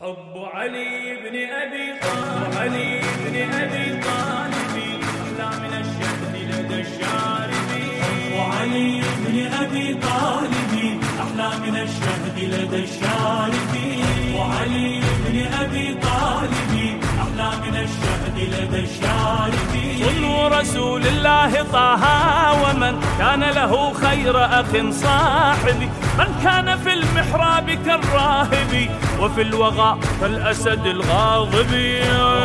حب علي بن أبي طالب علي بن أبي طالب أحلى من الشهد لدى الشارب حب علي بن أبي طالب أحلى من الشهد لدى الشارب وعلي بن أبي طالب أحلى من الشهد لدى الشارب صنو رسول الله طه ومن كان له خير أخ صاحبي. من كان في المحراب كالراهب وفي الوغى كالأسد الغاضب.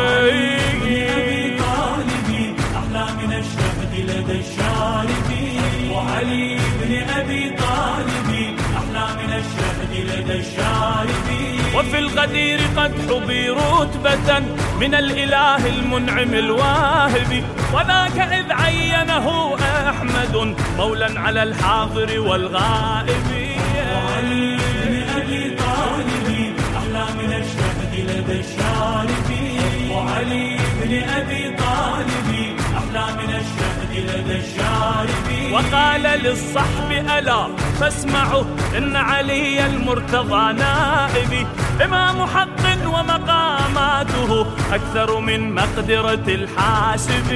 أبي طالب أحلى من الشهد لدى الشارب. وعلي بن أبي طالب أحلى من الشهد لدى الشارب. وفي الغدير قد حبي رتبة من الإله المنعم الواهب. وذاك إذ عينه أحمد مولا على الحاضر والغائب. وعلي بن أبي طالب أحلى من الشهد لدى الشارب. وعلي بن أبي طالب أحلى من الشهد لدى الشارب. وقال للصحب ألا فاسمعوا إن علي المرتضى نائبي إمام حق ومقاماته أكثر من مقدرة الحاسب.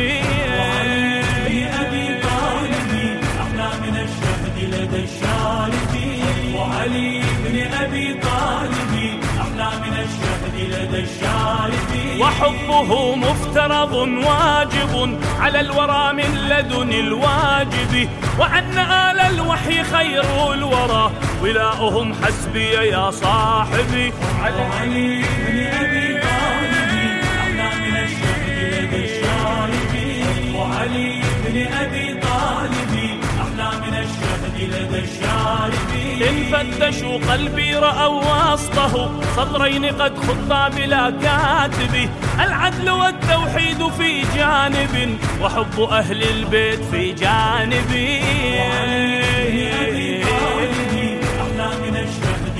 وعلي بن أبي طالب. أحلى من الشهد لدى الشارب. وحبه مفترض واجب على الورى من لدن الواجب. وأن آل الوحي خير الورى. ولاؤهم حسبي يا صاحبي. وعلي بن أبي طالب. أحلى من الشهد لدى الشارب. وعلي بن أبي طالب. أحلى من الشهد لدى الشارب. إن فتشوا قلبي رأوا وسطه سطرين قد خطا بلا كاتب. العدل والتوحيد في جانب وحب أهل البيت في جانبي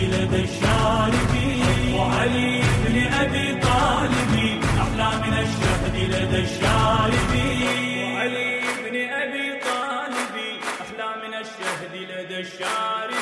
لدى الشاربي وعلي بن أبي طالب الشهد لدى الشاربي وعلي بن أبي طالب الشهد لدى الشاربي